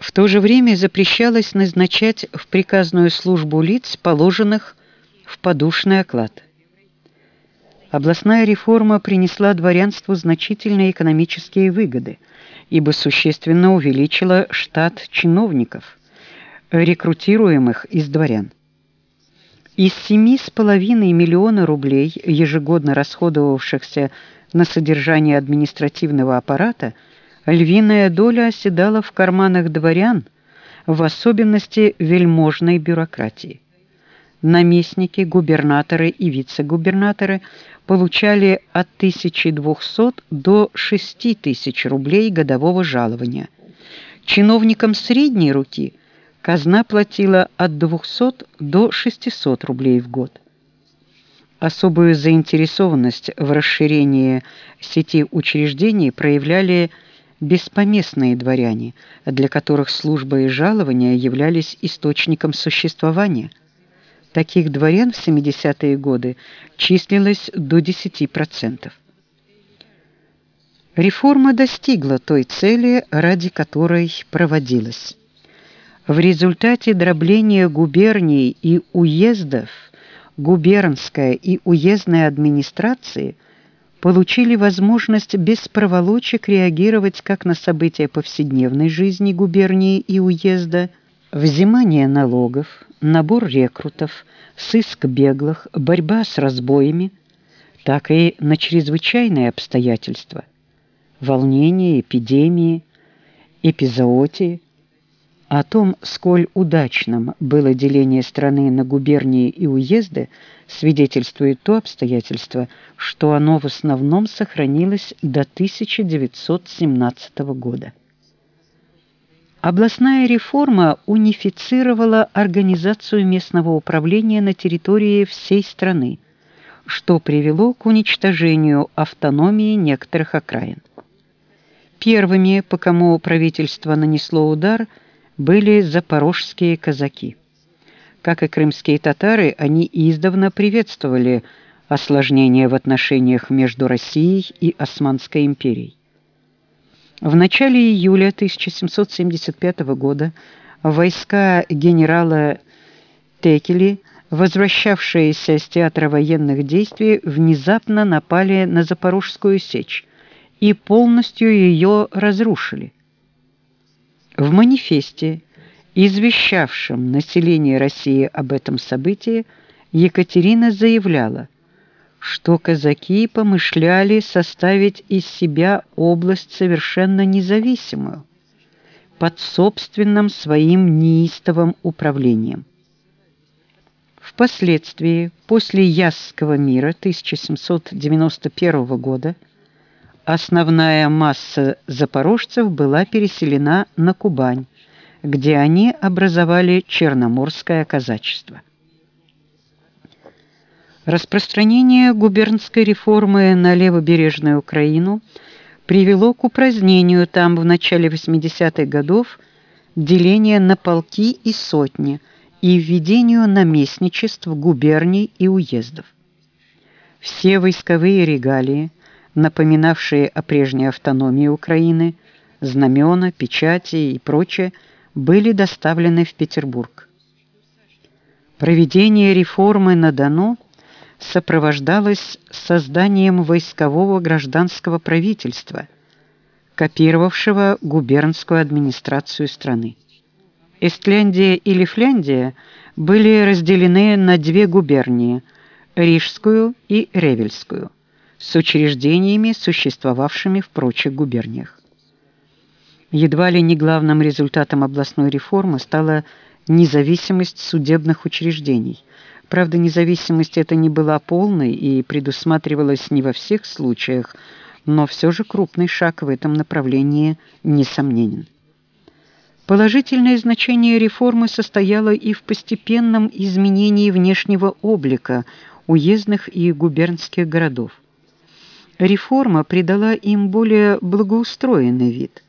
В то же время запрещалось назначать в приказную службу лиц, положенных в подушный оклад. Областная реформа принесла дворянству значительные экономические выгоды, ибо существенно увеличила штат чиновников, рекрутируемых из дворян. Из 7,5 миллиона рублей, ежегодно расходовавшихся на содержание административного аппарата, львиная доля оседала в карманах дворян, в особенности вельможной бюрократии. Наместники, губернаторы и вице-губернаторы получали от 1200 до 6000 рублей годового жалования. Чиновникам средней руки – казна платила от 200 до 600 рублей в год. Особую заинтересованность в расширении сети учреждений проявляли беспоместные дворяне, для которых служба и жалования являлись источником существования. Таких дворян в 70-е годы числилось до 10%. Реформа достигла той цели, ради которой проводилась. В результате дробления губерний и уездов губернская и уездная администрации получили возможность без проволочек реагировать как на события повседневной жизни губернии и уезда, взимание налогов, набор рекрутов, сыск беглых, борьба с разбоями, так и на чрезвычайные обстоятельства – волнения, эпидемии, эпизоотии – о том, сколь удачным было деление страны на губернии и уезды, свидетельствует то обстоятельство, что оно в основном сохранилось до 1917 года. Областная реформа унифицировала организацию местного управления на территории всей страны, что привело к уничтожению автономии некоторых окраин. Первыми, по кому правительство нанесло удар – были запорожские казаки. Как и крымские татары, они издавна приветствовали осложнения в отношениях между Россией и Османской империей. В начале июля 1775 года войска генерала Текели, возвращавшиеся с театра военных действий, внезапно напали на Запорожскую сечь и полностью ее разрушили. В манифесте, извещавшем население России об этом событии, Екатерина заявляла, что казаки помышляли составить из себя область совершенно независимую, под собственным своим неистовым управлением. Впоследствии, после Ясского мира 1791 года, Основная масса запорожцев была переселена на Кубань, где они образовали Черноморское казачество. Распространение губернской реформы на левобережную Украину привело к упразднению там в начале 80-х годов деления на полки и сотни и введению наместничеств губерний и уездов. Все войсковые регалии – напоминавшие о прежней автономии Украины, знамена, печати и прочее, были доставлены в Петербург. Проведение реформы на Дону сопровождалось созданием войскового гражданского правительства, копировавшего губернскую администрацию страны. Эстляндия и Лифляндия были разделены на две губернии – Рижскую и Ревельскую – с учреждениями, существовавшими в прочих губерниях. Едва ли не главным результатом областной реформы стала независимость судебных учреждений. Правда, независимость эта не была полной и предусматривалась не во всех случаях, но все же крупный шаг в этом направлении несомненен. Положительное значение реформы состояло и в постепенном изменении внешнего облика уездных и губернских городов реформа придала им более благоустроенный вид.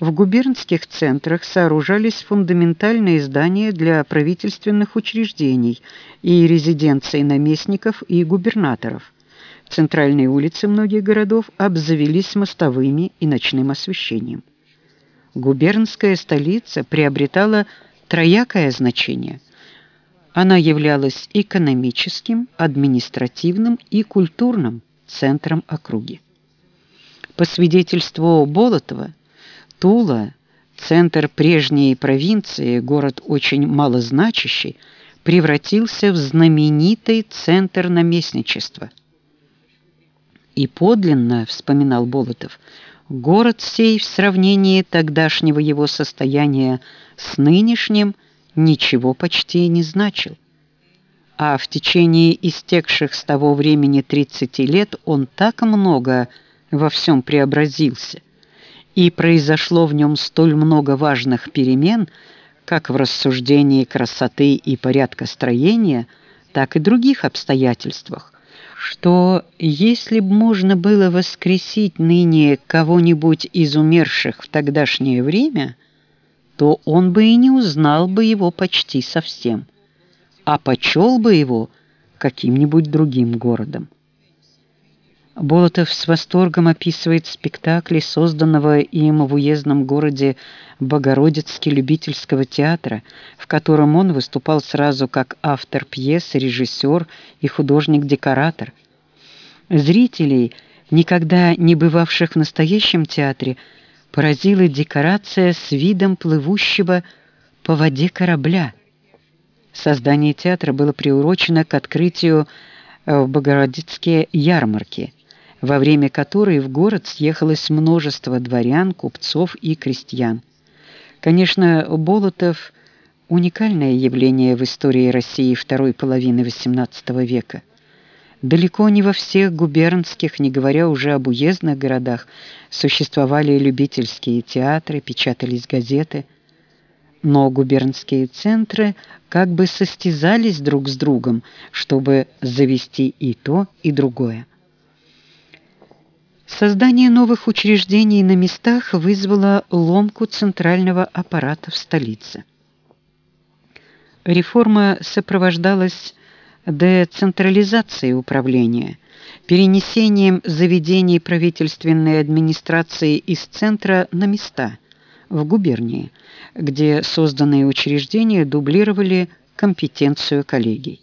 В губернских центрах сооружались фундаментальные здания для правительственных учреждений и резиденций наместников и губернаторов. Центральные улицы многих городов обзавелись мостовыми и ночным освещением. губернская столица приобретала троякое значение. Она являлась экономическим, административным и культурным центром округи. По свидетельству Болотова, Тула, центр прежней провинции, город очень малозначащий, превратился в знаменитый центр наместничества. И подлинно, вспоминал Болотов, город сей в сравнении тогдашнего его состояния с нынешним ничего почти не значил. А в течение истекших с того времени 30 лет он так много во всем преобразился, и произошло в нем столь много важных перемен, как в рассуждении красоты и порядка строения, так и других обстоятельствах, что если б можно было воскресить ныне кого-нибудь из умерших в тогдашнее время, то он бы и не узнал бы его почти совсем, а почел бы его каким-нибудь другим городом. Болотов с восторгом описывает спектакли, созданного им в уездном городе Богородицке любительского театра, в котором он выступал сразу как автор пьесы, режиссер и художник-декоратор. Зрителей, никогда не бывавших в настоящем театре, поразила декорация с видом плывущего по воде корабля. Создание театра было приурочено к открытию в Богородицке ярмарки – во время которой в город съехалось множество дворян, купцов и крестьян. Конечно, Болотов – уникальное явление в истории России второй половины XVIII века. Далеко не во всех губернских, не говоря уже об уездных городах, существовали любительские театры, печатались газеты. Но губернские центры как бы состязались друг с другом, чтобы завести и то, и другое. Создание новых учреждений на местах вызвало ломку центрального аппарата в столице. Реформа сопровождалась децентрализацией управления, перенесением заведений правительственной администрации из центра на места, в губернии, где созданные учреждения дублировали компетенцию коллегий.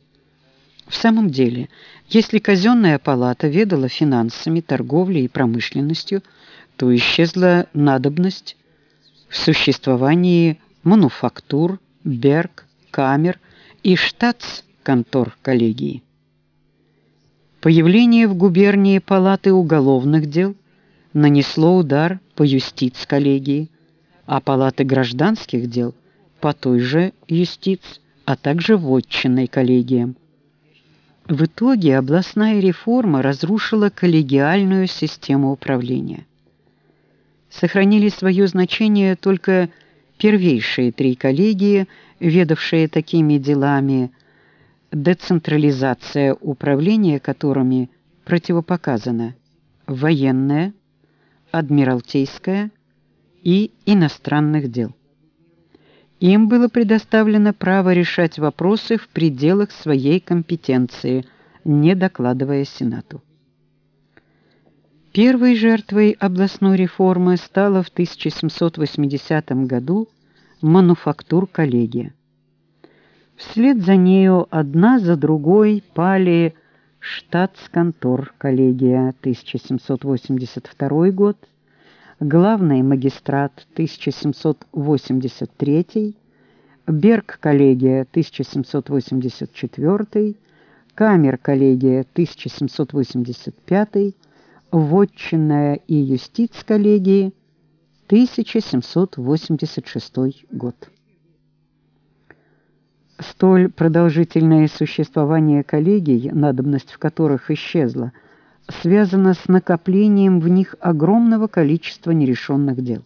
В самом деле, если казенная палата ведала финансами, торговлей и промышленностью, то исчезла надобность в существовании мануфактур, берг, камер и штатс-контор коллегии. Появление в губернии палаты уголовных дел нанесло удар по юстиц-коллегии, а палаты гражданских дел по той же юстиц, а также вотчинной коллегиям. В итоге областная реформа разрушила коллегиальную систему управления. Сохранили свое значение только первейшие три коллегии, ведавшие такими делами, децентрализация управления которыми противопоказана военная, адмиралтейская и иностранных дел. Им было предоставлено право решать вопросы в пределах своей компетенции, не докладывая Сенату. Первой жертвой областной реформы стала в 1780 году мануфактур-коллегия. Вслед за нею одна за другой пали штатсконтор-коллегия 1782 год, главный магистрат 1783, Берг-коллегия 1784, Камер-коллегия 1785, Вотчинная и юстиц-коллегии 1786 год. Столь продолжительное существование коллегий, надобность в которых исчезла – связано с накоплением в них огромного количества нерешенных дел.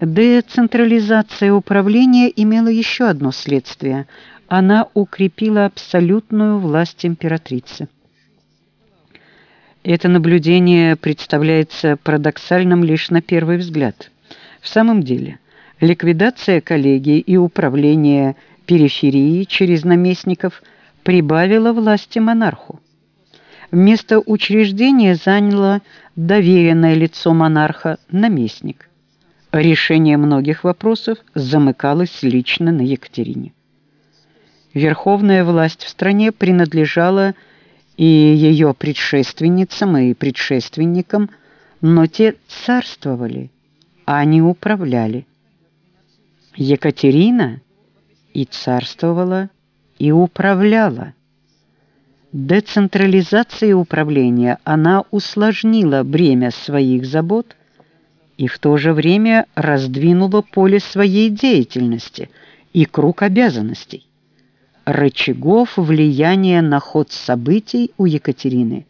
Децентрализация управления имела еще одно следствие. Она укрепила абсолютную власть императрицы. Это наблюдение представляется парадоксальным лишь на первый взгляд. В самом деле, ликвидация коллегии и управление периферии через наместников прибавила власти монарху. Место учреждения заняло доверенное лицо монарха, наместник. Решение многих вопросов замыкалось лично на Екатерине. Верховная власть в стране принадлежала и ее предшественницам и предшественникам, но те царствовали, а не управляли. Екатерина и царствовала, и управляла. Децентрализацией управления она усложнила бремя своих забот и в то же время раздвинула поле своей деятельности и круг обязанностей. Рычагов влияния на ход событий у Екатерины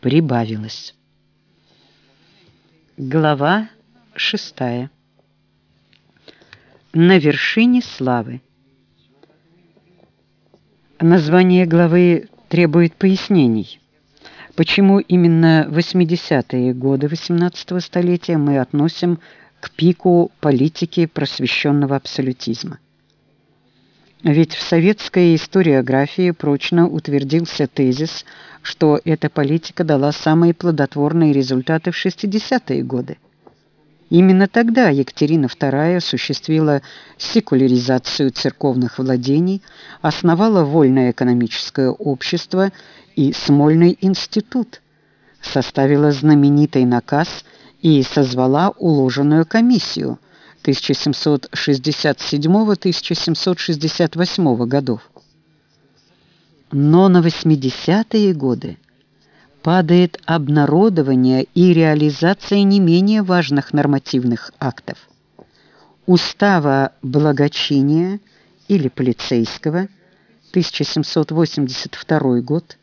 прибавилось. Глава шестая. На вершине славы. Название главы требует пояснений. Почему именно 80-е годы XVIII столетия мы относим к пику политики просвещенного абсолютизма? Ведь в советской историографии прочно утвердился тезис, что эта политика дала самые плодотворные результаты в 60-е годы. Именно тогда Екатерина II осуществила секуляризацию церковных владений, основала вольное экономическое общество и Смольный институт, составила знаменитый наказ и созвала уложенную комиссию 1767-1768 годов. Но на 80-е годы падает обнародование и реализация не менее важных нормативных актов. Устава благочиния или полицейского 1782 год,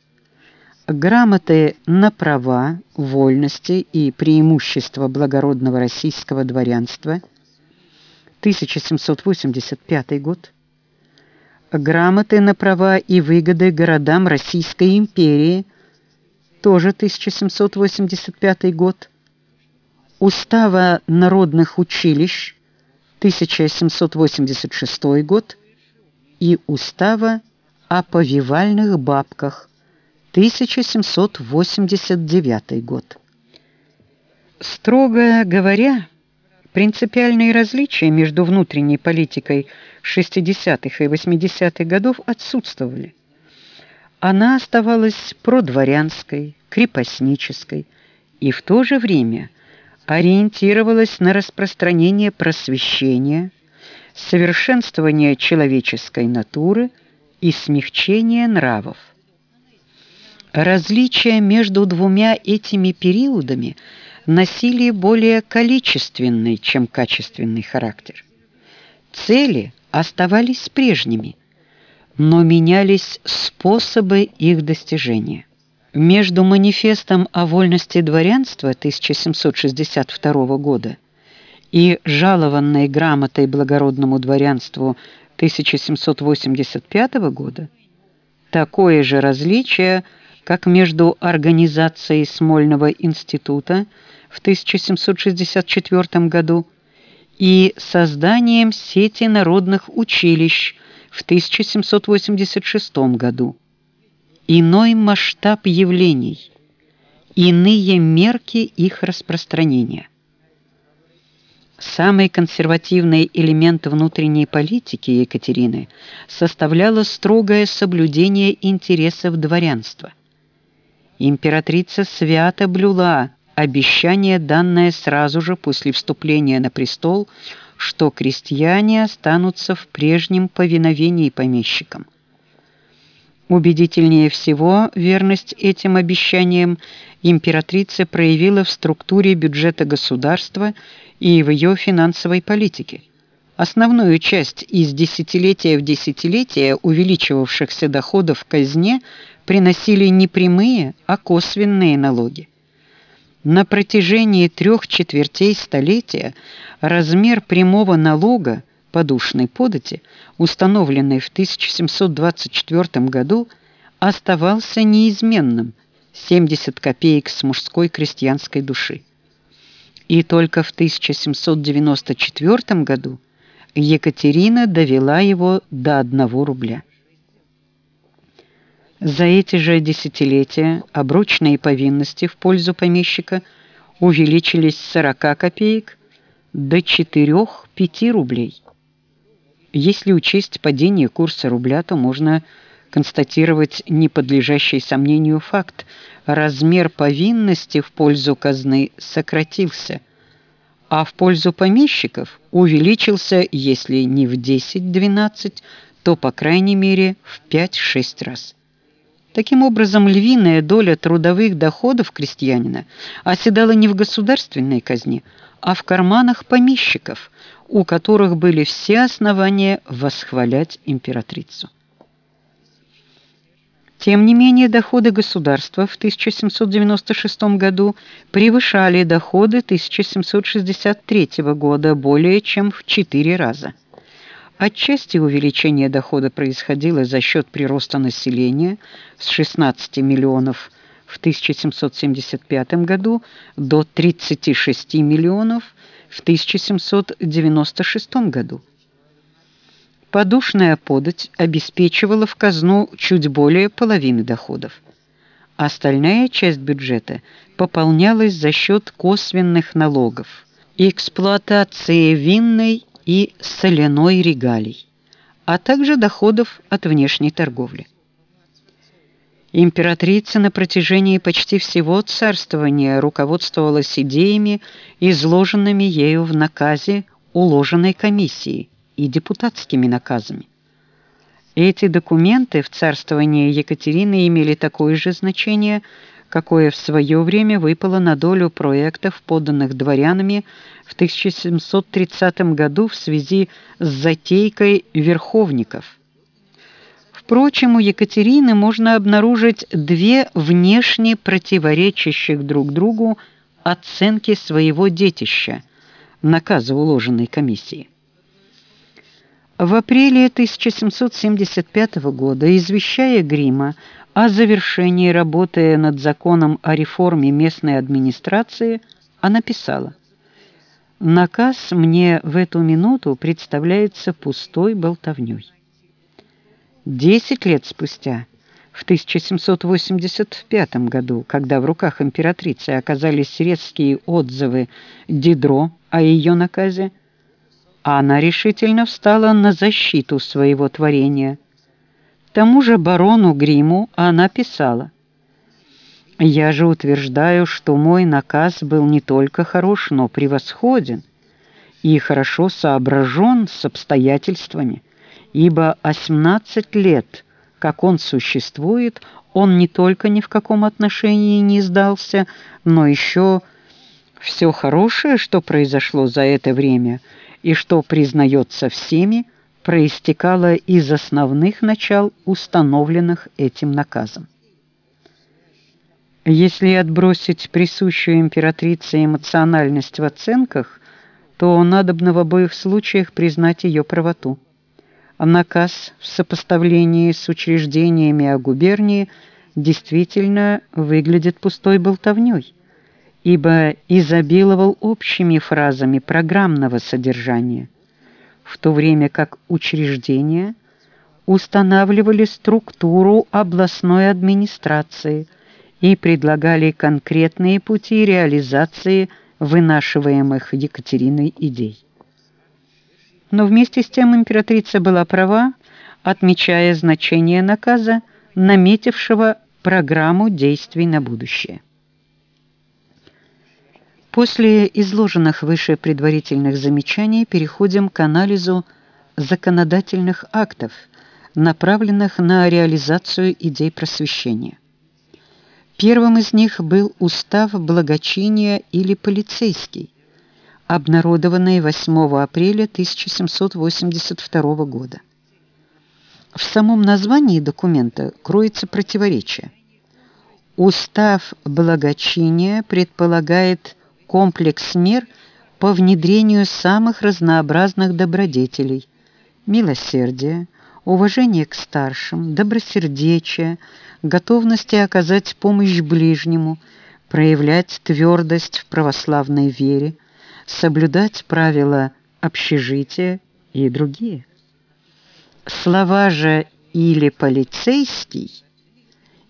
грамоты на права, вольности и преимущества благородного российского дворянства. 1785 год, грамоты на права и выгоды городам Российской империи тоже 1785 год, Устава народных училищ, 1786 год и Устава о повивальных бабках, 1789 год. Строго говоря, принципиальные различия между внутренней политикой 60-х и 80-х годов отсутствовали она оставалась продворянской, крепостнической и в то же время ориентировалась на распространение просвещения, совершенствование человеческой натуры и смягчение нравов. Различия между двумя этими периодами носили более количественный, чем качественный характер. Цели оставались прежними – но менялись способы их достижения. Между манифестом о вольности дворянства 1762 года и жалованной грамотой благородному дворянству 1785 года такое же различие, как между организацией Смольного института в 1764 году и созданием сети народных училищ в 1786 году. Иной масштаб явлений, иные мерки их распространения. Самый консервативный элемент внутренней политики Екатерины составляло строгое соблюдение интересов дворянства. Императрица свято блюла обещание, данное сразу же после вступления на престол – что крестьяне останутся в прежнем повиновении помещикам. Убедительнее всего верность этим обещаниям императрица проявила в структуре бюджета государства и в ее финансовой политике. Основную часть из десятилетия в десятилетие увеличивавшихся доходов в казне приносили не прямые, а косвенные налоги. На протяжении трех четвертей столетия размер прямого налога подушной подати, установленный в 1724 году, оставался неизменным 70 копеек с мужской крестьянской души. И только в 1794 году Екатерина довела его до 1 рубля. За эти же десятилетия обручные повинности в пользу помещика увеличились с 40 копеек до 4-5 рублей. Если учесть падение курса рубля, то можно констатировать неподлежащий сомнению факт. Размер повинности в пользу казны сократился, а в пользу помещиков увеличился, если не в 10-12, то, по крайней мере, в 5-6 раз. Таким образом, львиная доля трудовых доходов крестьянина оседала не в государственной казне, а в карманах помещиков, у которых были все основания восхвалять императрицу. Тем не менее, доходы государства в 1796 году превышали доходы 1763 года более чем в 4 раза. Отчасти увеличение дохода происходило за счет прироста населения с 16 миллионов в 1775 году до 36 миллионов в 1796 году. Подушная подать обеспечивала в казну чуть более половины доходов. Остальная часть бюджета пополнялась за счет косвенных налогов, эксплуатации винной и соляной регалий, а также доходов от внешней торговли. Императрица на протяжении почти всего царствования руководствовалась идеями, изложенными ею в наказе уложенной комиссии и депутатскими наказами. Эти документы в царствовании Екатерины имели такое же значение, какое в свое время выпало на долю проектов, поданных дворянами в 1730 году в связи с затейкой верховников – Впрочем, у Екатерины можно обнаружить две внешне противоречащих друг другу оценки своего детища, наказа уложенной комиссии. В апреле 1775 года, извещая Грима о завершении работы над законом о реформе местной администрации, она писала: "Наказ мне в эту минуту представляется пустой болтовнёй. Десять лет спустя, в 1785 году, когда в руках императрицы оказались резкие отзывы Дидро о ее наказе, она решительно встала на защиту своего творения. Тому же барону Гриму она писала: "Я же утверждаю, что мой наказ был не только хорош, но превосходен и хорошо соображен с обстоятельствами" ибо 18 лет, как он существует, он не только ни в каком отношении не сдался, но еще все хорошее, что произошло за это время и что признается всеми, проистекало из основных начал, установленных этим наказом. Если отбросить присущую императрице эмоциональность в оценках, то надобно в обоих случаях признать ее правоту наказ в сопоставлении с учреждениями о губернии действительно выглядит пустой болтовнёй, ибо изобиловал общими фразами программного содержания, в то время как учреждения устанавливали структуру областной администрации и предлагали конкретные пути реализации вынашиваемых Екатериной идей. Но вместе с тем императрица была права, отмечая значение наказа, наметившего программу действий на будущее. После изложенных выше предварительных замечаний переходим к анализу законодательных актов, направленных на реализацию идей просвещения. Первым из них был устав благочиния или полицейский, обнародованной 8 апреля 1782 года. В самом названии документа кроется противоречие. Устав благочиния предполагает комплекс мер по внедрению самых разнообразных добродетелей: милосердия, уважения к старшим, добросердечия, готовности оказать помощь ближнему, проявлять твердость в православной вере, соблюдать правила общежития и другие. Слова же или полицейский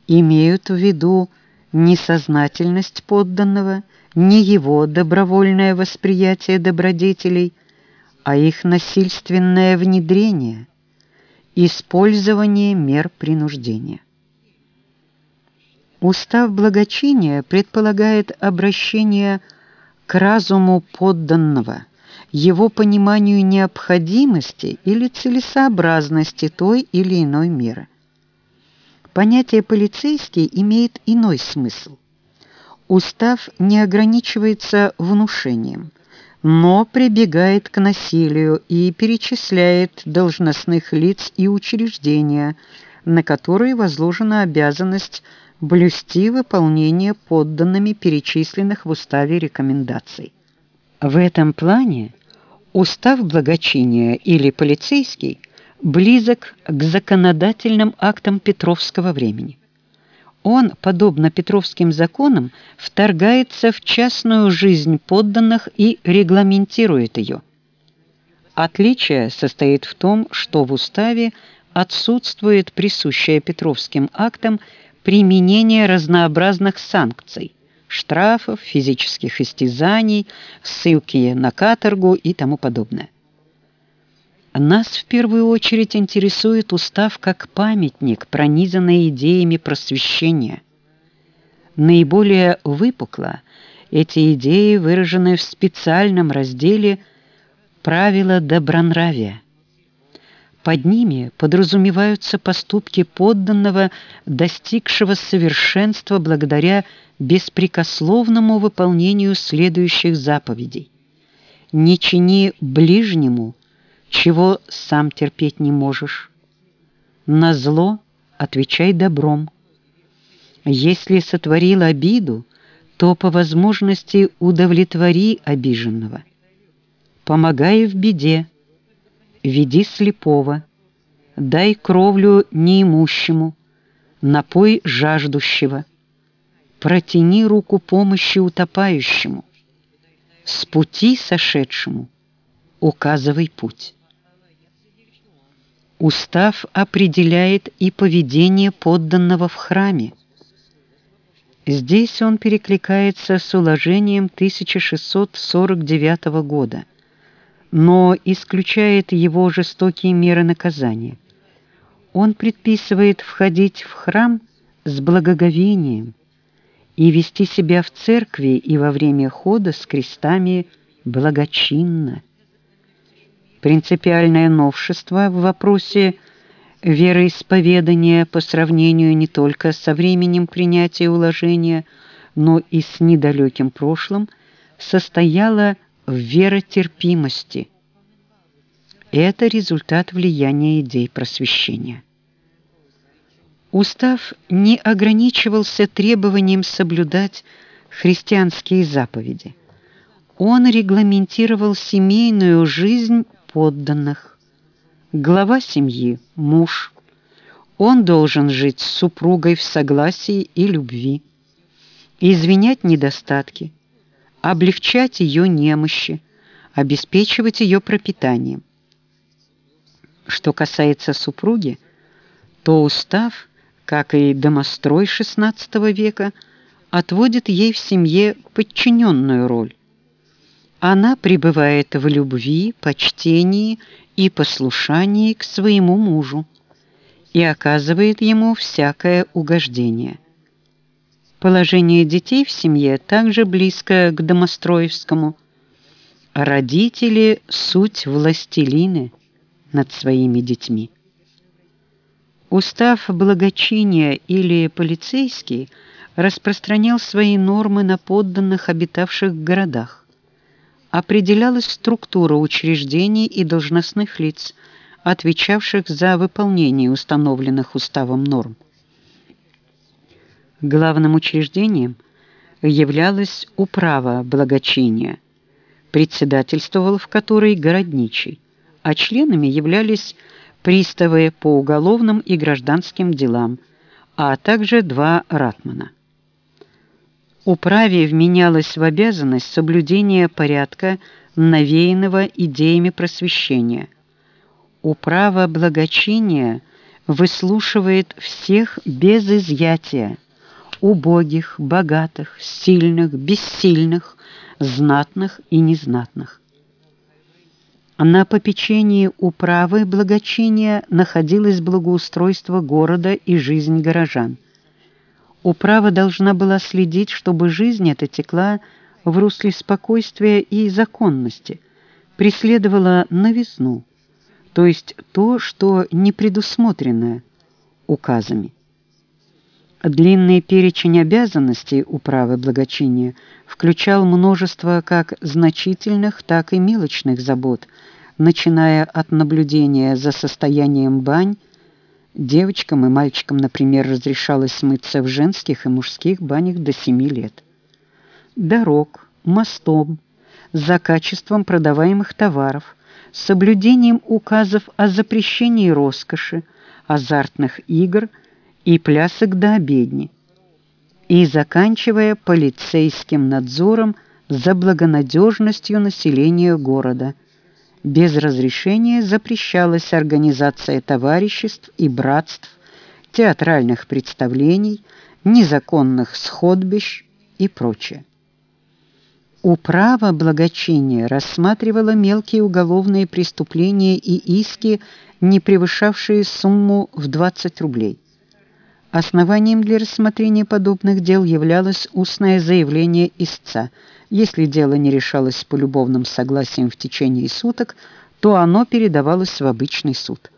имеют в виду несознательность подданного, не его добровольное восприятие добродетелей, а их насильственное внедрение, использование мер принуждения. Устав благочиния предполагает обращение к разуму подданного, его пониманию необходимости или целесообразности той или иной меры. Понятие «полицейский» имеет иной смысл. Устав не ограничивается внушением, но прибегает к насилию и перечисляет должностных лиц и учреждения, на которые возложена обязанность блюсти выполнение подданными перечисленных в уставе рекомендаций. В этом плане устав благочиния или полицейский близок к законодательным актам Петровского времени. Он, подобно Петровским законам, вторгается в частную жизнь подданных и регламентирует ее. Отличие состоит в том, что в уставе отсутствует присущее Петровским актам применение разнообразных санкций, штрафов, физических истязаний, ссылки на каторгу и тому подобное. Нас в первую очередь интересует устав как памятник, пронизанный идеями просвещения. Наиболее выпукло эти идеи выражены в специальном разделе «Правила добронравия». Под ними подразумеваются поступки подданного, достигшего совершенства благодаря беспрекословному выполнению следующих заповедей. «Не чини ближнему, чего сам терпеть не можешь. На зло отвечай добром. Если сотворил обиду, то по возможности удовлетвори обиженного. Помогай в беде, веди слепого, дай кровлю неимущему, напой жаждущего, протяни руку помощи утопающему, с пути сошедшему указывай путь. Устав определяет и поведение подданного в храме. Здесь он перекликается с уложением 1649 года – но исключает его жестокие меры наказания. Он предписывает входить в храм с благоговением и вести себя в церкви и во время хода с крестами благочинно. Принципиальное новшество в вопросе вероисповедания по сравнению не только со временем принятия уложения, но и с недалеким прошлым состояло в веротерпимости. Это результат влияния идей просвещения. Устав не ограничивался требованием соблюдать христианские заповеди. Он регламентировал семейную жизнь подданных. Глава семьи – муж. Он должен жить с супругой в согласии и любви, извинять недостатки – облегчать ее немощи, обеспечивать ее пропитанием. Что касается супруги, то устав, как и домострой XVI века, отводит ей в семье подчиненную роль. Она пребывает в любви, почтении и послушании к своему мужу и оказывает ему всякое угождение. Положение детей в семье также близко к домостроевскому. Родители – суть властелины над своими детьми. Устав благочиния или полицейский распространял свои нормы на подданных, обитавших в городах. Определялась структура учреждений и должностных лиц, отвечавших за выполнение установленных уставом норм. Главным учреждением являлась управа благочиния, председательствовал в которой городничий, а членами являлись приставы по уголовным и гражданским делам, а также два ратмана. Управе вменялось в обязанность соблюдения порядка, навеянного идеями просвещения. Управа благочиния выслушивает всех без изъятия, убогих, богатых, сильных, бессильных, знатных и незнатных. На попечении управы благочиния находилось благоустройство города и жизнь горожан. Управа должна была следить, чтобы жизнь эта текла в русле спокойствия и законности, преследовала новизну, то есть то, что не предусмотрено указами. Длинный перечень обязанностей управы благочиния включал множество как значительных, так и мелочных забот, начиная от наблюдения за состоянием бань, девочкам и мальчикам, например, разрешалось смыться в женских и мужских банях до 7 лет, дорог, мостом, за качеством продаваемых товаров, соблюдением указов о запрещении роскоши, азартных игр – и плясок до обедни, и заканчивая полицейским надзором за благонадежностью населения города. Без разрешения запрещалась организация товариществ и братств, театральных представлений, незаконных сходбищ и прочее. Управа благочиния рассматривала мелкие уголовные преступления и иски, не превышавшие сумму в 20 рублей. Основанием для рассмотрения подобных дел являлось устное заявление истца. Если дело не решалось по любовным согласиям в течение суток, то оно передавалось в обычный суд.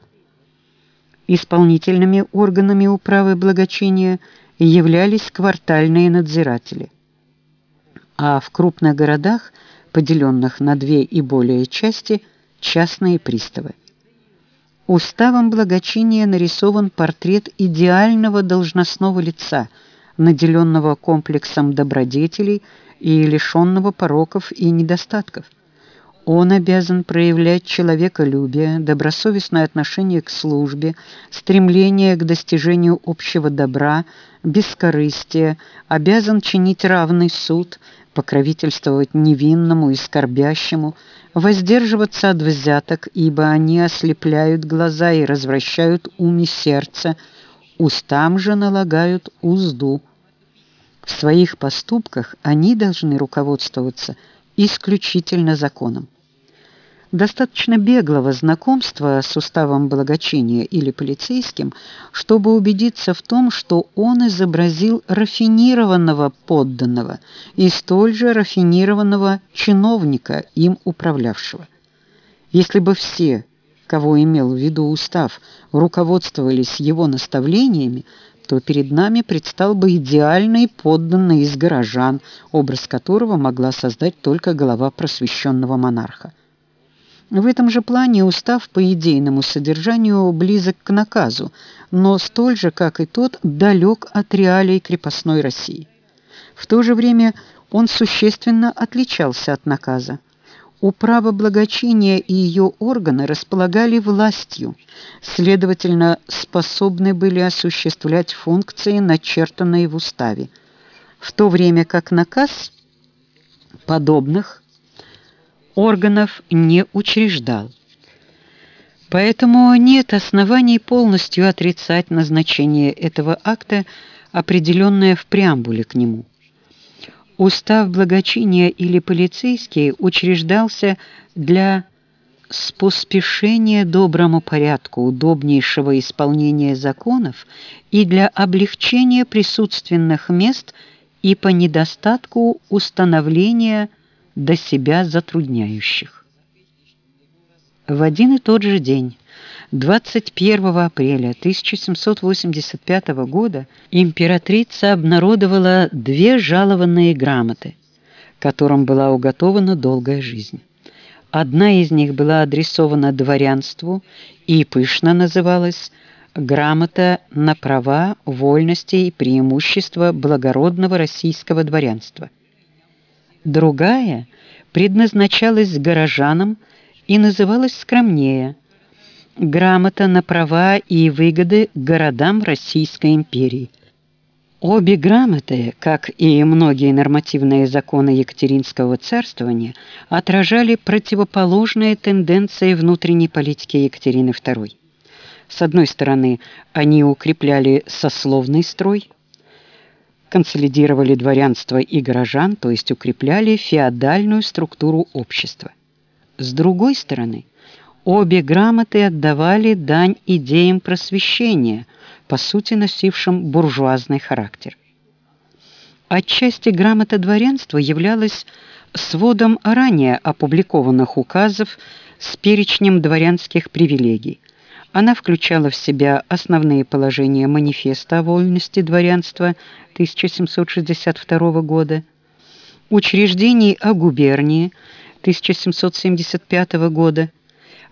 Исполнительными органами управы благочиния являлись квартальные надзиратели. А в крупных городах, поделенных на две и более части, частные приставы. Уставом благочиния нарисован портрет идеального должностного лица, наделенного комплексом добродетелей и лишенного пороков и недостатков. Он обязан проявлять человеколюбие, добросовестное отношение к службе, стремление к достижению общего добра, бескорыстие, обязан чинить равный суд, покровительствовать невинному и скорбящему, воздерживаться от взяток, ибо они ослепляют глаза и развращают ум и сердце, устам же налагают узду. В своих поступках они должны руководствоваться исключительно законом. Достаточно беглого знакомства с уставом благочиния или полицейским, чтобы убедиться в том, что он изобразил рафинированного подданного и столь же рафинированного чиновника, им управлявшего. Если бы все, кого имел в виду устав, руководствовались его наставлениями, то перед нами предстал бы идеальный подданный из горожан, образ которого могла создать только голова просвещенного монарха. В этом же плане устав по идейному содержанию близок к наказу, но столь же, как и тот, далек от реалий крепостной России. В то же время он существенно отличался от наказа. Управа благочиния и ее органы располагали властью, следовательно, способны были осуществлять функции, начертанные в уставе, в то время как наказ подобных органов не учреждал. Поэтому нет оснований полностью отрицать назначение этого акта, определенное в преамбуле к нему. Устав благочиния или полицейский учреждался для споспешения доброму порядку, удобнейшего исполнения законов и для облегчения присутственных мест и по недостатку установления до себя затрудняющих. В один и тот же день, 21 апреля 1785 года, императрица обнародовала две жалованные грамоты, которым была уготована долгая жизнь. Одна из них была адресована дворянству и пышно называлась «Грамота на права, вольности и преимущества благородного российского дворянства». Другая предназначалась горожанам и называлась скромнее «Грамота на права и выгоды городам Российской империи». Обе грамоты, как и многие нормативные законы Екатеринского царствования, отражали противоположные тенденции внутренней политики Екатерины II. С одной стороны, они укрепляли сословный строй, консолидировали дворянство и горожан, то есть укрепляли феодальную структуру общества. С другой стороны, обе грамоты отдавали дань идеям просвещения, по сути носившим буржуазный характер. Отчасти грамота дворянства являлась сводом ранее опубликованных указов с перечнем дворянских привилегий. Она включала в себя основные положения манифеста о вольности дворянства 1762 года, учреждений о губернии 1775 года,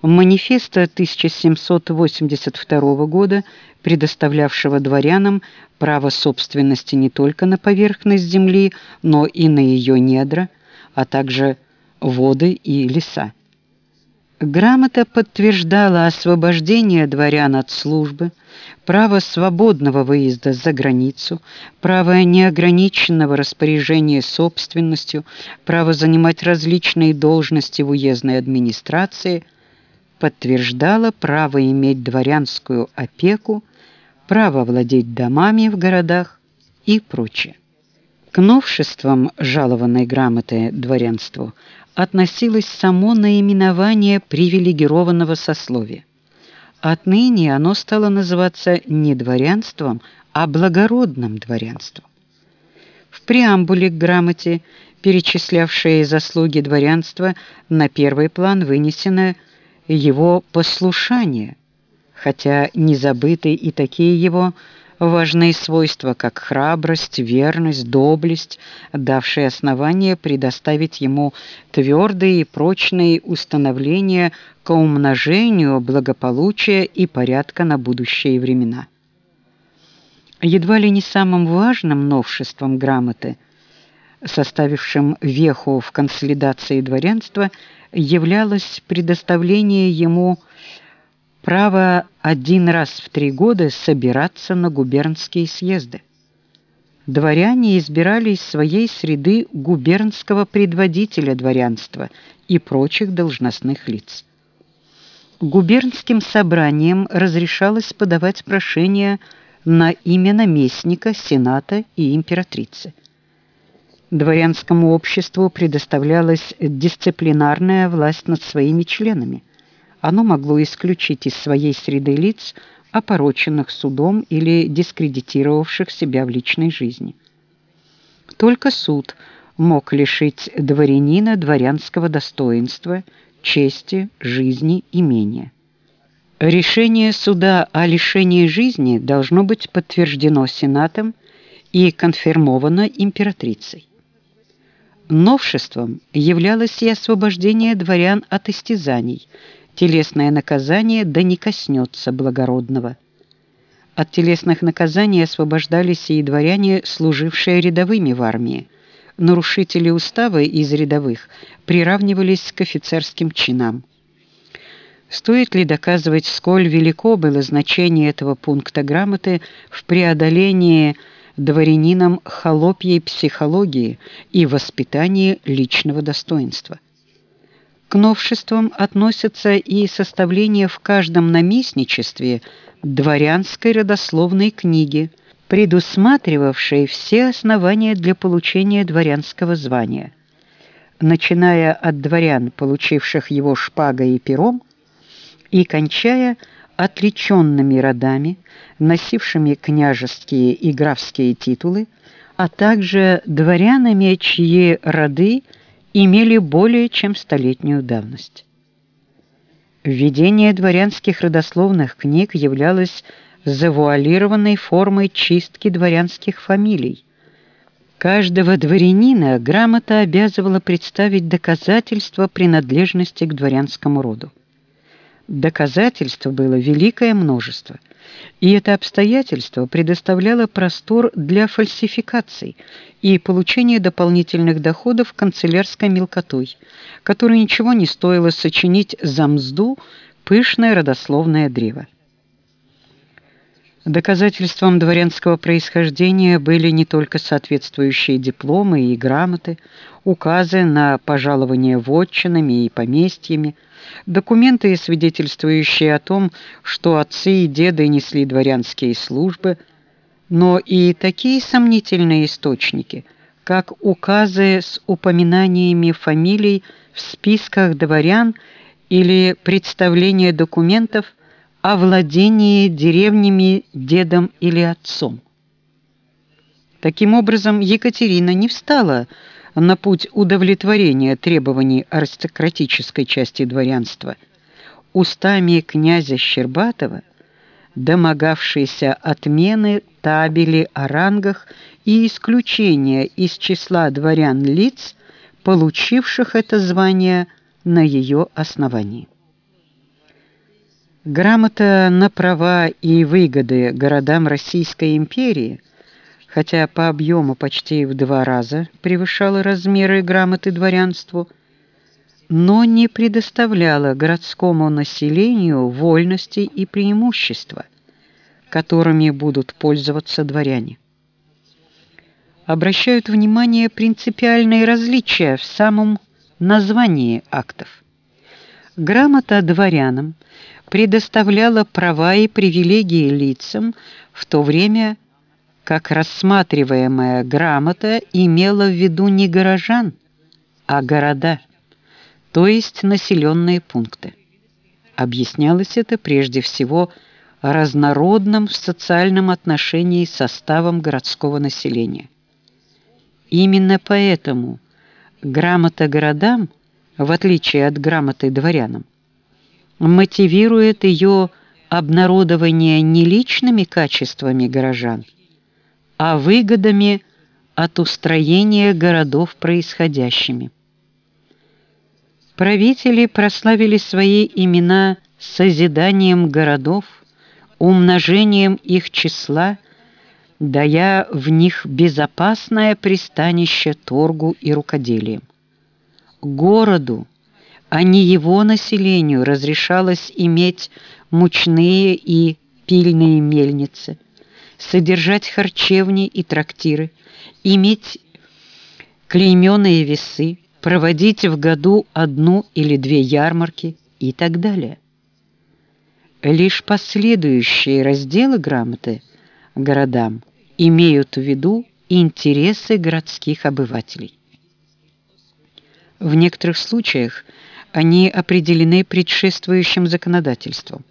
манифеста 1782 года, предоставлявшего дворянам право собственности не только на поверхность земли, но и на ее недра, а также воды и леса. Грамота подтверждала освобождение дворян от службы, право свободного выезда за границу, право неограниченного распоряжения собственностью, право занимать различные должности в уездной администрации, подтверждала право иметь дворянскую опеку, право владеть домами в городах и прочее. К новшествам жалованной грамоты дворянству относилось само наименование привилегированного сословия. Отныне оно стало называться не дворянством, а благородным дворянством. В преамбуле к грамоте, перечислявшей заслуги дворянства, на первый план вынесено его послушание, хотя не забыты и такие его важные свойства, как храбрость, верность, доблесть, давшие основание предоставить ему твердые и прочные установления к умножению благополучия и порядка на будущие времена. Едва ли не самым важным новшеством грамоты, составившим веху в консолидации дворянства, являлось предоставление ему право один раз в три года собираться на губернские съезды. Дворяне избирали из своей среды губернского предводителя дворянства и прочих должностных лиц. Губернским собраниям разрешалось подавать прошения на имя наместника, сената и императрицы. Дворянскому обществу предоставлялась дисциплинарная власть над своими членами – оно могло исключить из своей среды лиц, опороченных судом или дискредитировавших себя в личной жизни. Только суд мог лишить дворянина дворянского достоинства, чести, жизни, имения. Решение суда о лишении жизни должно быть подтверждено сенатом и конфирмовано императрицей. Новшеством являлось и освобождение дворян от истязаний – телесное наказание да не коснется благородного. От телесных наказаний освобождались и дворяне, служившие рядовыми в армии. Нарушители устава из рядовых приравнивались к офицерским чинам. Стоит ли доказывать, сколь велико было значение этого пункта грамоты в преодолении дворянином холопьей психологии и воспитании личного достоинства? К новшествам относятся и составление в каждом наместничестве дворянской родословной книги, предусматривавшей все основания для получения дворянского звания, начиная от дворян, получивших его шпагой и пером, и кончая отличенными родами, носившими княжеские и графские титулы, а также дворянами, чьи роды – имели более чем столетнюю давность. Введение дворянских родословных книг являлось завуалированной формой чистки дворянских фамилий. Каждого дворянина грамота обязывала представить доказательства принадлежности к дворянскому роду. Доказательств было великое множество, и это обстоятельство предоставляло простор для фальсификаций и получения дополнительных доходов канцелярской мелкотой, которой ничего не стоило сочинить за мзду пышное родословное древо. Доказательством дворянского происхождения были не только соответствующие дипломы и грамоты, указы на пожалование вотчинами и поместьями, документы, свидетельствующие о том, что отцы и деды несли дворянские службы, но и такие сомнительные источники, как указы с упоминаниями фамилий в списках дворян или представление документов о владении деревнями дедом или отцом. Таким образом, Екатерина не встала на путь удовлетворения требований аристократической части дворянства. Устами князя Щербатова домогавшийся отмены табели о рангах и исключения из числа дворян лиц, получивших это звание на ее основании. Грамота на права и выгоды городам Российской империи, хотя по объему почти в два раза превышала размеры грамоты дворянству, но не предоставляла городскому населению вольности и преимущества, которыми будут пользоваться дворяне. Обращают внимание принципиальные различия в самом названии актов. Грамота дворянам предоставляла права и привилегии лицам, в то время как рассматриваемая грамота имела в виду не горожан, а города, то есть населенные пункты. Объяснялось это прежде всего разнородным в социальном отношении составом городского населения. Именно поэтому грамота городам, в отличие от грамоты дворянам, мотивирует ее обнародование не личными качествами горожан, а выгодами от устроения городов происходящими. Правители прославили свои имена созиданием городов, умножением их числа, дая в них безопасное пристанище торгу и рукоделием. Городу, а не его населению разрешалось иметь мучные и пильные мельницы, содержать харчевни и трактиры, иметь клейменные весы, проводить в году одну или две ярмарки и так далее. Лишь последующие разделы грамоты городам имеют в виду интересы городских обывателей. В некоторых случаях они определены предшествующим законодательством.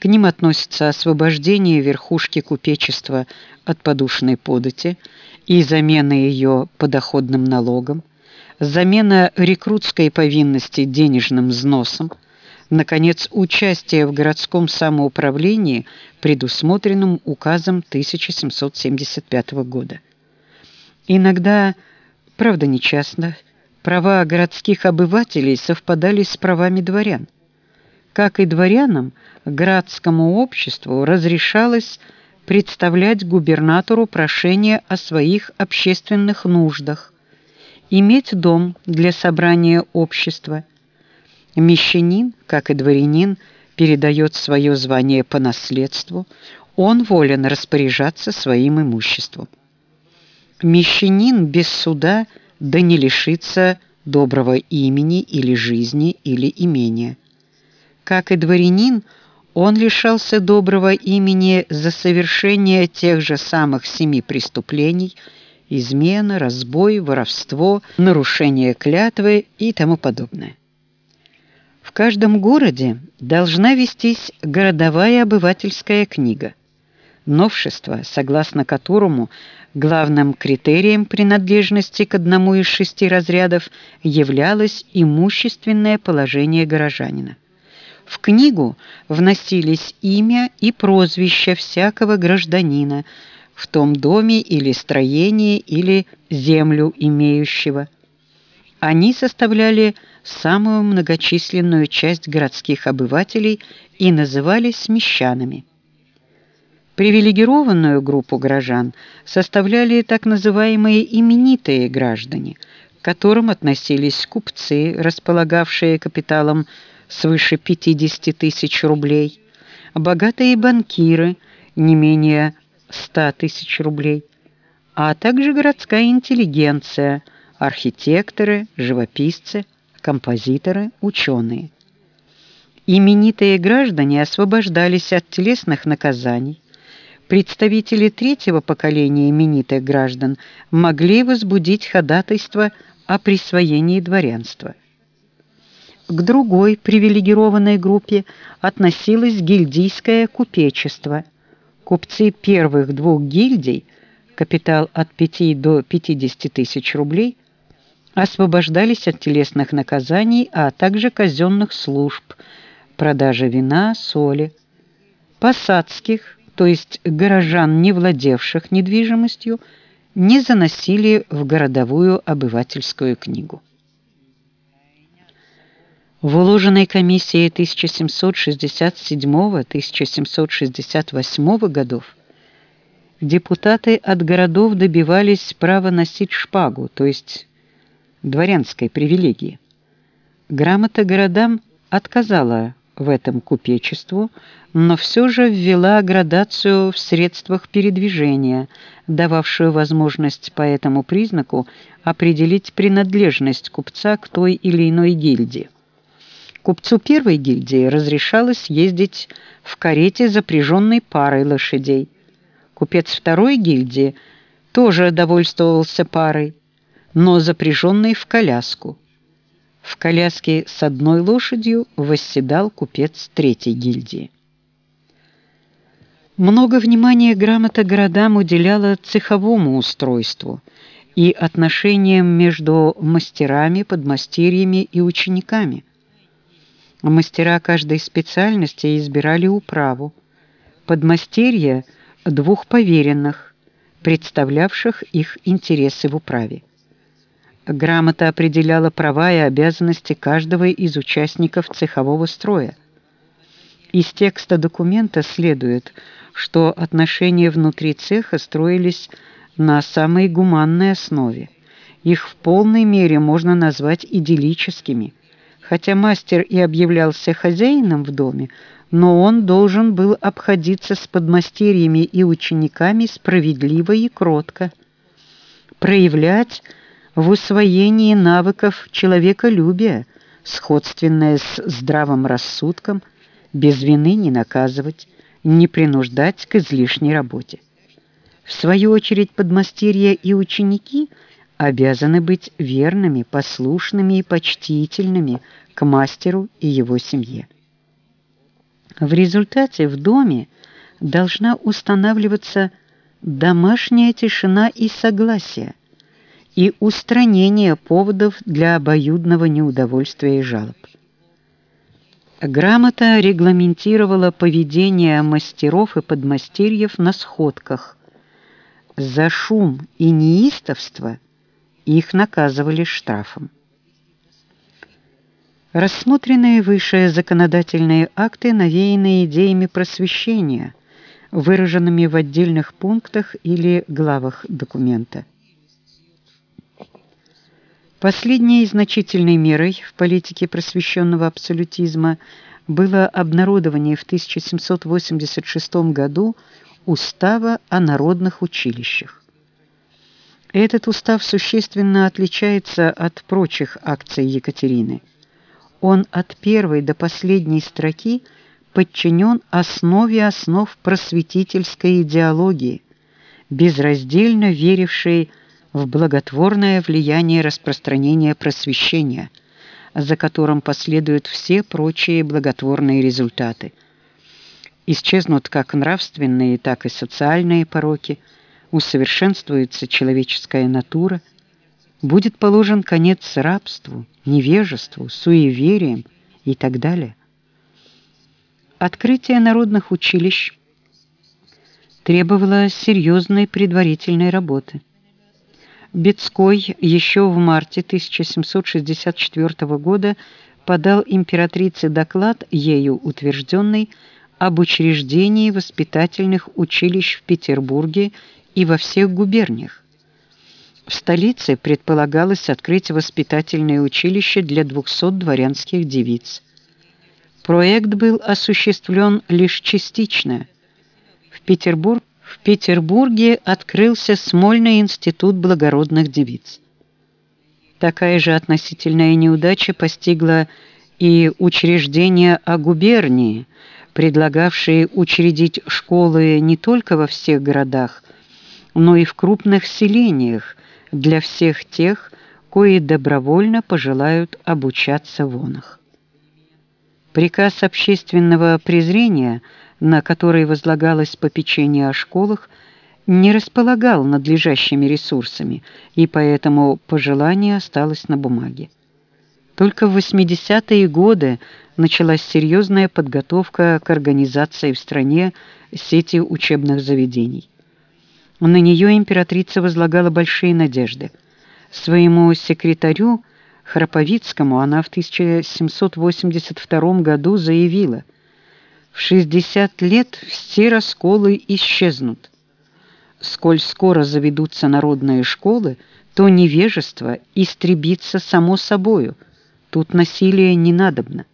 К ним относятся освобождение верхушки купечества от подушной подати и замена ее подоходным налогом, замена рекрутской повинности денежным взносом, наконец, участие в городском самоуправлении, предусмотренном указом 1775 года. Иногда, правда нечастно, права городских обывателей совпадали с правами дворян. Как и дворянам, градскому обществу разрешалось представлять губернатору прошение о своих общественных нуждах, иметь дом для собрания общества. Мещанин, как и дворянин, передает свое звание по наследству, он волен распоряжаться своим имуществом. Мещанин без суда да не лишится доброго имени или жизни или имения. Как и дворянин, он лишался доброго имени за совершение тех же самых семи преступлений – измена, разбой, воровство, нарушение клятвы и тому подобное. В каждом городе должна вестись городовая обывательская книга. Новшество, согласно которому главным критерием принадлежности к одному из шести разрядов являлось имущественное положение горожанина. В книгу вносились имя и прозвище всякого гражданина, в том доме или строении или землю имеющего. Они составляли самую многочисленную часть городских обывателей и назывались мещанами. Привилегированную группу горожан составляли так называемые именитые граждане, к которым относились купцы, располагавшие капиталом свыше 50 тысяч рублей, богатые банкиры, не менее 100 тысяч рублей, а также городская интеллигенция, архитекторы, живописцы, композиторы, ученые. Именитые граждане освобождались от телесных наказаний, представители третьего поколения именитых граждан могли возбудить ходатайство о присвоении дворянства. К другой привилегированной группе относилось гильдийское купечество. Купцы первых двух гильдий, капитал от 5 до 50 тысяч рублей, освобождались от телесных наказаний, а также казенных служб, продажи вина, соли. Посадских, то есть горожан, не владевших недвижимостью, не заносили в городовую обывательскую книгу. В уложенной комиссией 1767-1768 годов депутаты от городов добивались права носить шпагу, то есть дворянской привилегии. Грамота городам отказала в этом купечеству, но все же ввела градацию в средствах передвижения, дававшую возможность по этому признаку определить принадлежность купца к той или иной гильдии. Купцу первой гильдии разрешалось ездить в карете, запряженной парой лошадей. Купец второй гильдии тоже довольствовался парой, но запряженной в коляску. В коляске с одной лошадью восседал купец третьей гильдии. Много внимания грамота городам уделяла цеховому устройству и отношениям между мастерами, подмастерьями и учениками – Мастера каждой специальности избирали управу, подмастерья – двух поверенных, представлявших их интересы в управе. Грамота определяла права и обязанности каждого из участников цехового строя. Из текста документа следует, что отношения внутри цеха строились на самой гуманной основе. Их в полной мере можно назвать идиллическими – Хотя мастер и объявлялся хозяином в доме, но он должен был обходиться с подмастерьями и учениками справедливо и кротко, проявлять в усвоении навыков человеколюбия, сходственное с здравым рассудком, без вины не наказывать, не принуждать к излишней работе. В свою очередь подмастерья и ученики – обязаны быть верными, послушными и почтительными к мастеру и его семье. В результате в доме должна устанавливаться домашняя тишина и согласие и устранение поводов для обоюдного неудовольствия и жалоб. Грамота регламентировала поведение мастеров и подмастерьев на сходках. За шум и неистовство – их наказывали штрафом. Рассмотренные выше законодательные акты навеяны идеями просвещения, выраженными в отдельных пунктах или главах документа. Последней значительной мерой в политике просвещенного абсолютизма было обнародование в 1786 году Устава о народных училищах. Этот устав существенно отличается от прочих акций Екатерины. Он от первой до последней строки подчинен основе основ просветительской идеологии, безраздельно верившей в благотворное влияние распространения просвещения, за которым последуют все прочие благотворные результаты. Исчезнут как нравственные, так и социальные пороки – усовершенствуется человеческая натура, будет положен конец рабству, невежеству, суевериям и так далее. Открытие народных училищ требовало серьезной предварительной работы. Бецкой еще в марте 1764 года подал императрице доклад, ею утвержденный, об учреждении воспитательных училищ в Петербурге и во всех губерниях. В столице предполагалось открыть воспитательное училище для 200 дворянских девиц. Проект был осуществлен лишь частично. В, Петербург, в Петербурге открылся Смольный институт благородных девиц. Такая же относительная неудача постигла и учреждение о губернии, предлагавшие учредить школы не только во всех городах, но и в крупных селениях для всех тех, кои добровольно пожелают обучаться в онах. Приказ общественного презрения, на который возлагалось попечение о школах, не располагал надлежащими ресурсами, и поэтому пожелание осталось на бумаге. Только в 80-е годы началась серьезная подготовка к организации в стране сети учебных заведений. На нее императрица возлагала большие надежды. Своему секретарю Храповицкому она в 1782 году заявила: "В 60 лет все расколы исчезнут. Сколь скоро заведутся народные школы, то невежество истребится само собою. Тут насилие не надобно".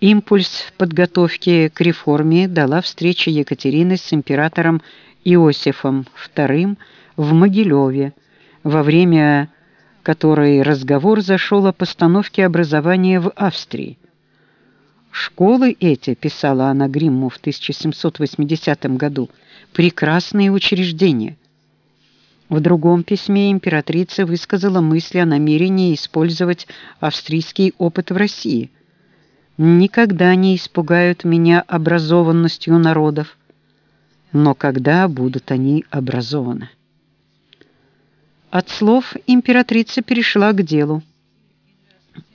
Импульс в подготовке к реформе дала встреча Екатерины с императором Иосифом II в Могилеве, во время которой разговор зашел о постановке образования в Австрии. Школы эти, писала она Гримму в 1780 году, прекрасные учреждения. В другом письме императрица высказала мысли о намерении использовать австрийский опыт в России – никогда не испугают меня образованностью народов, но когда будут они образованы? От слов императрица перешла к делу.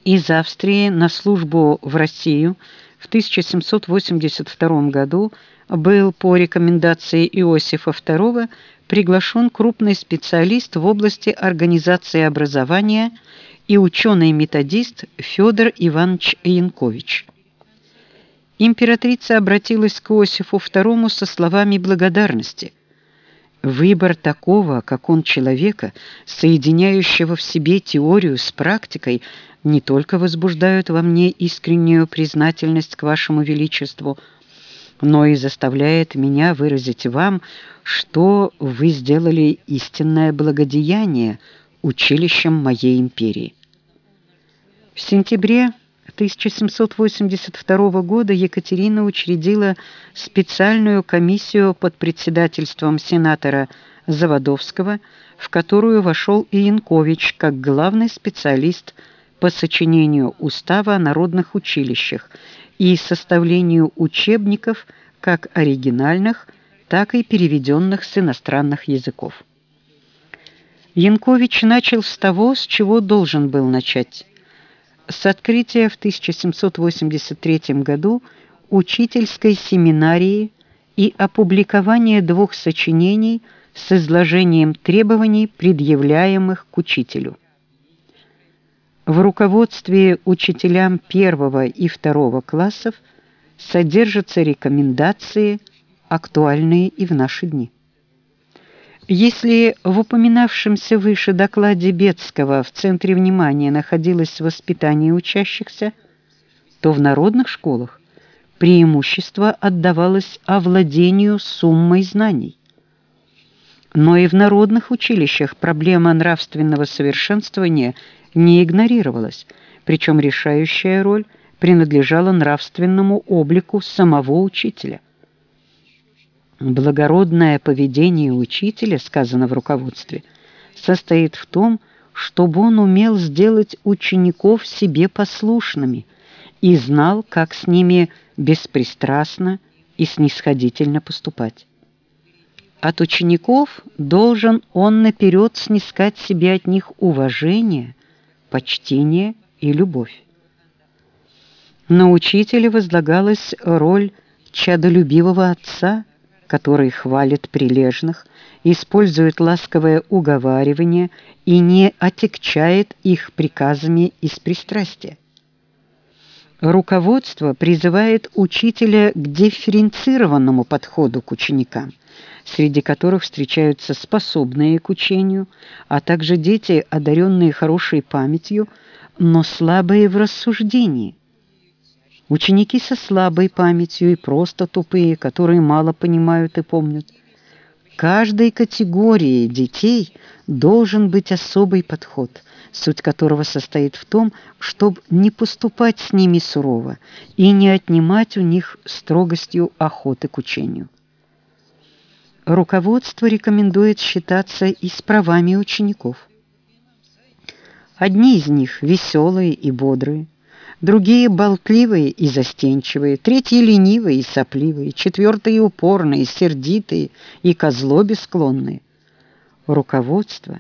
Из Австрии на службу в Россию в 1782 году был по рекомендации Иосифа II приглашен крупный специалист в области организации образования и ученый-методист Федор Иванович Янкович. Императрица обратилась к Иосифу II со словами благодарности. Выбор такого, как он человека, соединяющего в себе теорию с практикой, не только возбуждают во мне искреннюю признательность к вашему величеству, но и заставляет меня выразить вам, что вы сделали истинное благодеяние училищем моей империи. В сентябре 1782 года Екатерина учредила специальную комиссию под председательством сенатора Заводовского, в которую вошел и Янкович как главный специалист по сочинению устава о народных училищах и составлению учебников как оригинальных, так и переведенных с иностранных языков. Янкович начал с того, с чего должен был начать с открытия в 1783 году учительской семинарии и опубликования двух сочинений с изложением требований, предъявляемых к учителю. В руководстве учителям первого и второго классов содержатся рекомендации, актуальные и в наши дни. Если в упоминавшемся выше докладе Бетского в центре внимания находилось воспитание учащихся, то в народных школах преимущество отдавалось овладению суммой знаний. Но и в народных училищах проблема нравственного совершенствования не игнорировалась, причем решающая роль принадлежала нравственному облику самого учителя – Благородное поведение учителя, сказано в руководстве, состоит в том, чтобы он умел сделать учеников себе послушными и знал, как с ними беспристрастно и снисходительно поступать. От учеников должен он наперед снискать себе от них уважение, почтение и любовь. На учителя возлагалась роль чадолюбивого отца – который хвалит прилежных, использует ласковое уговаривание и не отягчает их приказами из пристрастия. Руководство призывает учителя к дифференцированному подходу к ученикам, среди которых встречаются способные к учению, а также дети, одаренные хорошей памятью, но слабые в рассуждении, Ученики со слабой памятью и просто тупые, которые мало понимают и помнят. каждой категории детей должен быть особый подход, суть которого состоит в том, чтобы не поступать с ними сурово и не отнимать у них строгостью охоты к учению. Руководство рекомендует считаться и с правами учеников. Одни из них веселые и бодрые, другие болтливые и застенчивые, третьи ленивые и сопливые, четвертые упорные, сердитые и козлобе склонные. Руководство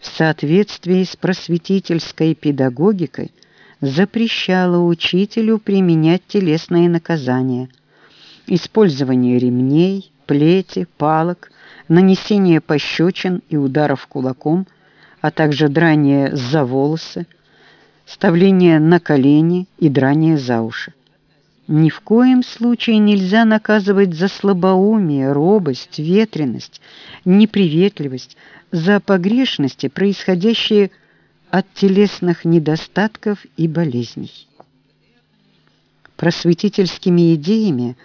в соответствии с просветительской педагогикой запрещало учителю применять телесные наказания, использование ремней, плети, палок, нанесение пощечин и ударов кулаком, а также драние за волосы, ставление на колени и драние за уши. Ни в коем случае нельзя наказывать за слабоумие, робость, ветренность, неприветливость, за погрешности, происходящие от телесных недостатков и болезней. Просветительскими идеями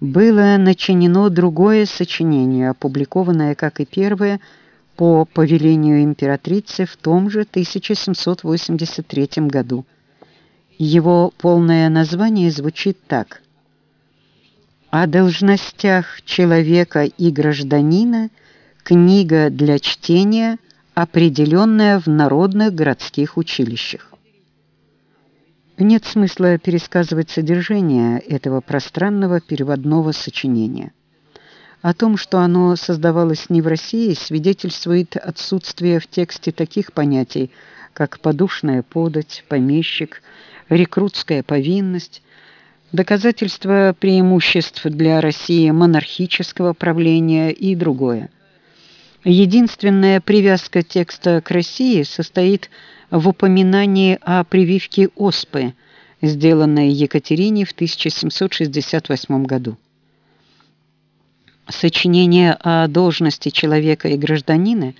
было начинено другое сочинение, опубликованное, как и первое, по повелению императрицы в том же 1783 году. Его полное название звучит так. «О должностях человека и гражданина книга для чтения, определенная в народных городских училищах». Нет смысла пересказывать содержание этого пространного переводного сочинения. О том, что оно создавалось не в России, свидетельствует отсутствие в тексте таких понятий, как подушная подать, помещик, рекрутская повинность, доказательство преимуществ для России монархического правления и другое. Единственная привязка текста к России состоит в упоминании о прививке оспы, сделанной Екатерине в 1768 году. Сочинение о должности человека и гражданина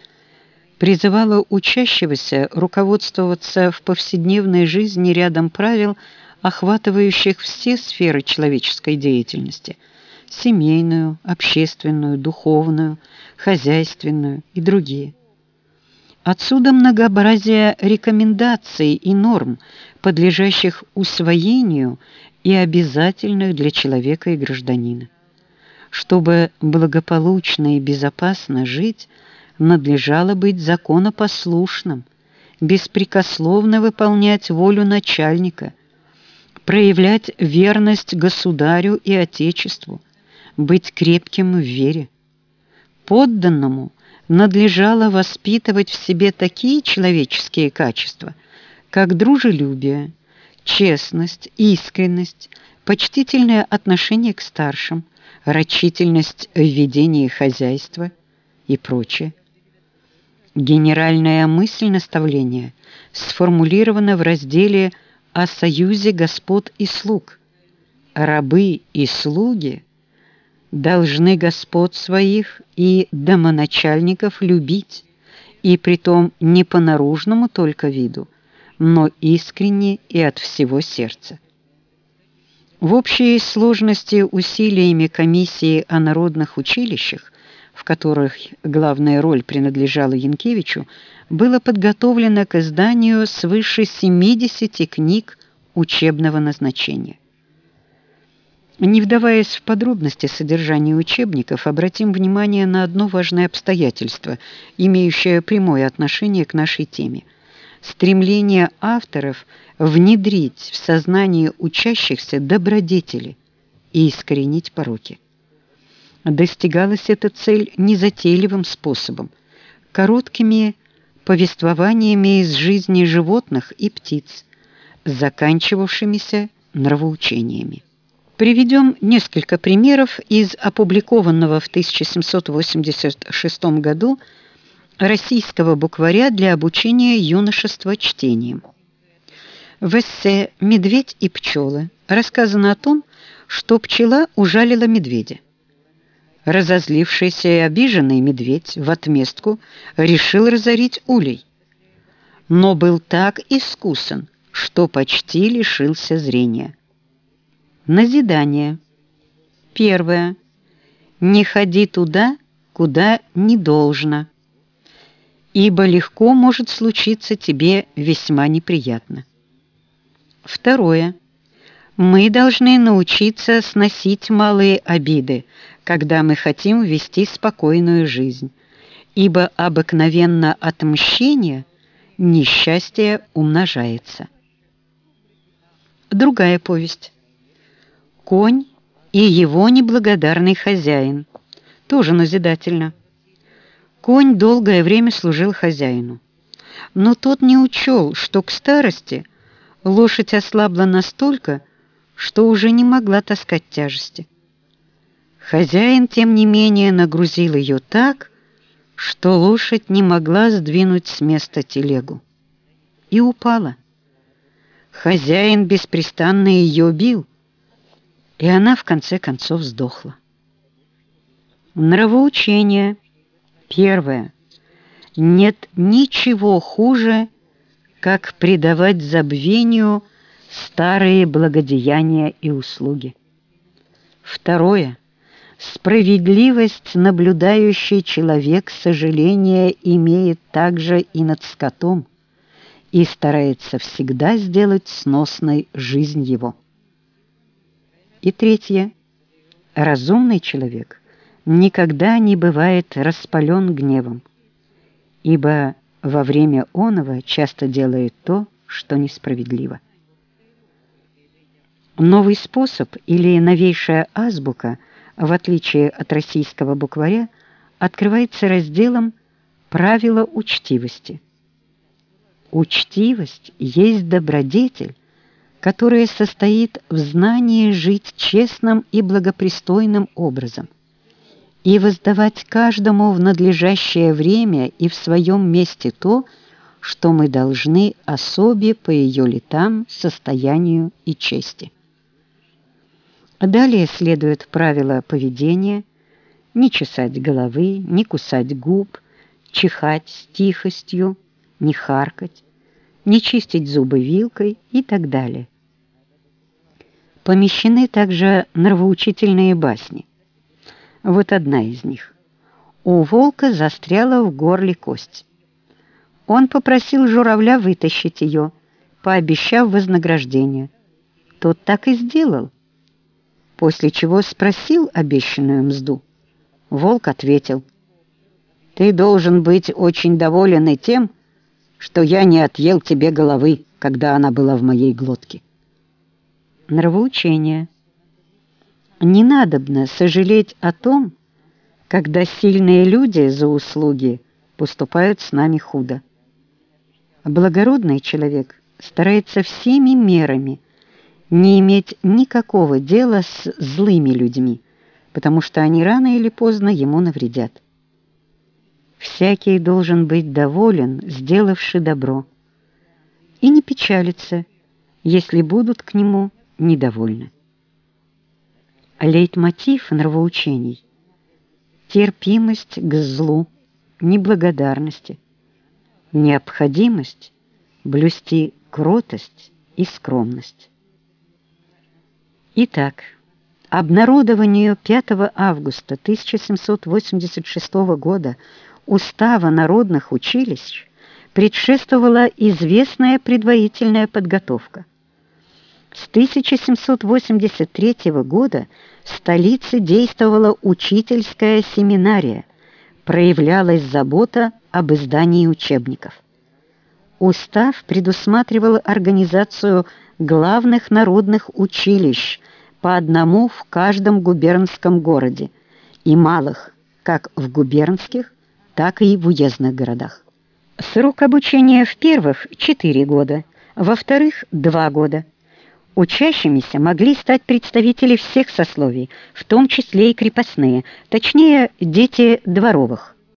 призывало учащегося руководствоваться в повседневной жизни рядом правил, охватывающих все сферы человеческой деятельности – семейную, общественную, духовную, хозяйственную и другие. Отсюда многообразие рекомендаций и норм, подлежащих усвоению и обязательных для человека и гражданина. Чтобы благополучно и безопасно жить, надлежало быть законопослушным, беспрекословно выполнять волю начальника, проявлять верность государю и отечеству, быть крепким в вере. Подданному надлежало воспитывать в себе такие человеческие качества, как дружелюбие, честность, искренность, почтительное отношение к старшим, рачительность в ведении хозяйства и прочее. Генеральная мысль наставления сформулирована в разделе о союзе господ и слуг. Рабы и слуги должны господ своих и домоначальников любить, и притом не по наружному только виду, но искренне и от всего сердца. В общей сложности усилиями комиссии о народных училищах, в которых главная роль принадлежала Янкевичу, было подготовлено к изданию свыше 70 книг учебного назначения. Не вдаваясь в подробности содержания учебников, обратим внимание на одно важное обстоятельство, имеющее прямое отношение к нашей теме – стремление авторов внедрить в сознание учащихся добродетели и искоренить пороки. Достигалась эта цель незатейливым способом, короткими повествованиями из жизни животных и птиц, заканчивавшимися нравоучениями. Приведем несколько примеров из опубликованного в 1786 году российского букваря для обучения юношества чтением. В эссе «Медведь и пчелы» рассказано о том, что пчела ужалила медведя. Разозлившийся и обиженный медведь в отместку решил разорить улей, но был так искусен, что почти лишился зрения. Назидание. Первое. Не ходи туда, куда не должно, ибо легко может случиться тебе весьма неприятно. Второе. Мы должны научиться сносить малые обиды, когда мы хотим вести спокойную жизнь, ибо обыкновенно отмщение несчастье умножается. Другая повесть. Конь и его неблагодарный хозяин. Тоже назидательно. Конь долгое время служил хозяину. Но тот не учел, что к старости лошадь ослабла настолько, что уже не могла таскать тяжести. Хозяин, тем не менее, нагрузил ее так, что лошадь не могла сдвинуть с места телегу. И упала. Хозяин беспрестанно ее бил, и она в конце концов сдохла. Нравоучение. Первое. Нет ничего хуже, как предавать забвению старые благодеяния и услуги. Второе. Справедливость наблюдающий человек сожаление имеет также и над скотом и старается всегда сделать сносной жизнь его. И третье. Разумный человек никогда не бывает распален гневом, ибо во время оного часто делает то, что несправедливо. Новый способ или новейшая азбука, в отличие от российского букваря, открывается разделом «Правила учтивости». Учтивость есть добродетель, которая состоит в знании жить честным и благопристойным образом и воздавать каждому в надлежащее время и в своем месте то, что мы должны особе по ее летам, состоянию и чести. Далее следует правило поведения не чесать головы, не кусать губ, чихать с тихостью, не харкать, не чистить зубы вилкой и так далее. Помещены также нравоучительные басни. Вот одна из них. У волка застряла в горле кость. Он попросил журавля вытащить ее, пообещав вознаграждение. Тот так и сделал после чего спросил обещанную мзду. Волк ответил, «Ты должен быть очень доволен и тем, что я не отъел тебе головы, когда она была в моей глотке». Нравоучение. Не надобно сожалеть о том, когда сильные люди за услуги поступают с нами худо. Благородный человек старается всеми мерами не иметь никакого дела с злыми людьми, потому что они рано или поздно ему навредят. Всякий должен быть доволен, сделавши добро, и не печалиться, если будут к нему недовольны. Лейтмотив нравоучений – терпимость к злу, неблагодарности, необходимость блюсти кротость и скромность. Итак, обнародованию 5 августа 1786 года Устава народных училищ предшествовала известная предварительная подготовка. С 1783 года в столице действовала учительская семинария, проявлялась забота об издании учебников. Устав предусматривал организацию главных народных училищ по одному в каждом губернском городе и малых, как в губернских, так и в уездных городах. Срок обучения в первых – 4 года, во вторых – 2 года. Учащимися могли стать представители всех сословий, в том числе и крепостные, точнее, дети дворовых.